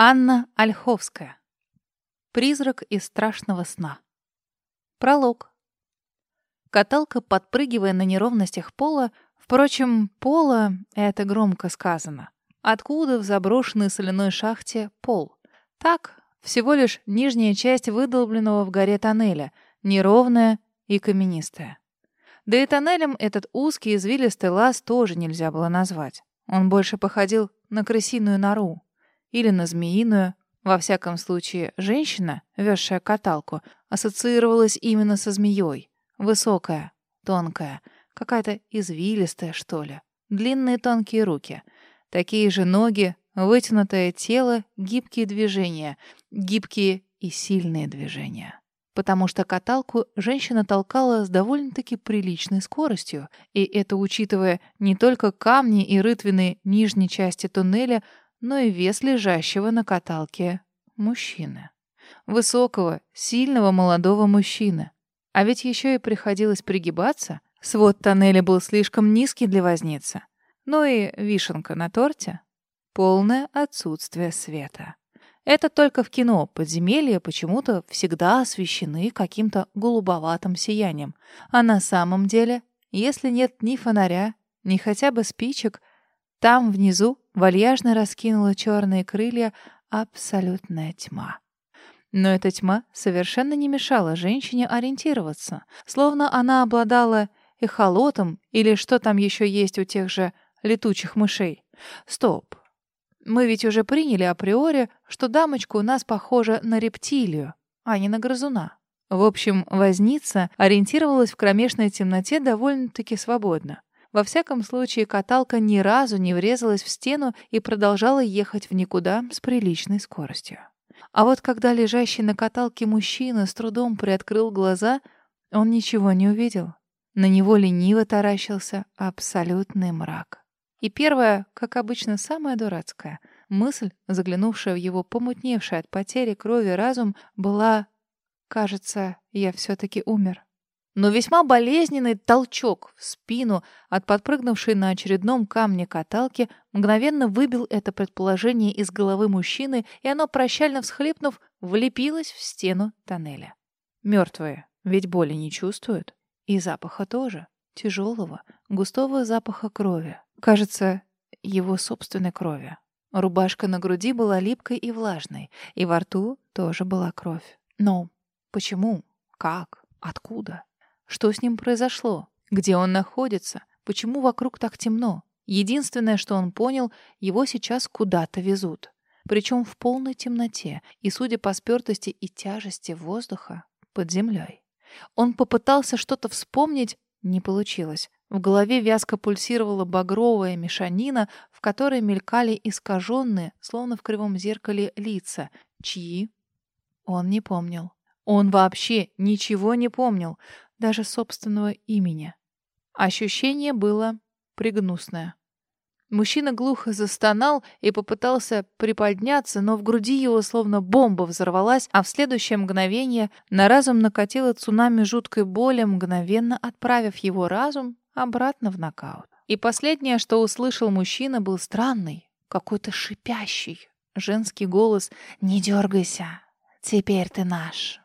Анна Ольховская. Призрак из страшного сна. Пролог. Каталка, подпрыгивая на неровностях пола, впрочем, пола — это громко сказано. Откуда в заброшенной соляной шахте пол? Так, всего лишь нижняя часть выдолбленного в горе тоннеля, неровная и каменистая. Да и тоннелем этот узкий извилистый лаз тоже нельзя было назвать. Он больше походил на крысиную нору или на змеиную. Во всяком случае, женщина, везшая каталку, ассоциировалась именно со змеей. Высокая, тонкая, какая-то извилистая, что ли. Длинные тонкие руки. Такие же ноги, вытянутое тело, гибкие движения. Гибкие и сильные движения. Потому что каталку женщина толкала с довольно-таки приличной скоростью, и это учитывая не только камни и рытвины нижней части туннеля, но и вес лежащего на каталке мужчины. Высокого, сильного молодого мужчины. А ведь еще и приходилось пригибаться. Свод тоннеля был слишком низкий для возницы. Ну и вишенка на торте — полное отсутствие света. Это только в кино подземелья почему-то всегда освещены каким-то голубоватым сиянием. А на самом деле, если нет ни фонаря, ни хотя бы спичек, там внизу вальяжно раскинула черные крылья абсолютная тьма. Но эта тьма совершенно не мешала женщине ориентироваться, словно она обладала эхолотом или что там еще есть у тех же летучих мышей. Стоп. Мы ведь уже приняли априори, что дамочка у нас похожа на рептилию, а не на грызуна. В общем, возница ориентировалась в кромешной темноте довольно-таки свободно. Во всяком случае, каталка ни разу не врезалась в стену и продолжала ехать в никуда с приличной скоростью. А вот когда лежащий на каталке мужчина с трудом приоткрыл глаза, он ничего не увидел. На него лениво таращился абсолютный мрак. И первая, как обычно, самая дурацкая, мысль, заглянувшая в его помутневший от потери крови разум, была «Кажется, я все-таки умер». Но весьма болезненный толчок в спину от подпрыгнувшей на очередном камне каталки мгновенно выбил это предположение из головы мужчины, и оно, прощально всхлипнув, влепилось в стену тоннеля. Мертвые ведь боли не чувствуют. И запаха тоже. Тяжелого, густого запаха крови. Кажется, его собственной крови. Рубашка на груди была липкой и влажной, и во рту тоже была кровь. Но почему? Как? Откуда? Что с ним произошло? Где он находится? Почему вокруг так темно? Единственное, что он понял, его сейчас куда-то везут. Причем в полной темноте и, судя по спертости и тяжести воздуха, под землей. Он попытался что-то вспомнить, не получилось. В голове вязко пульсировала багровая мешанина, в которой мелькали искаженные, словно в кривом зеркале, лица. Чьи? Он не помнил. Он вообще ничего не помнил даже собственного имени. Ощущение было пригнусное. Мужчина глухо застонал и попытался приподняться, но в груди его словно бомба взорвалась, а в следующее мгновение на разум накатило цунами жуткой боли, мгновенно отправив его разум обратно в нокаут. И последнее, что услышал мужчина, был странный, какой-то шипящий, женский голос «Не дергайся, теперь ты наш».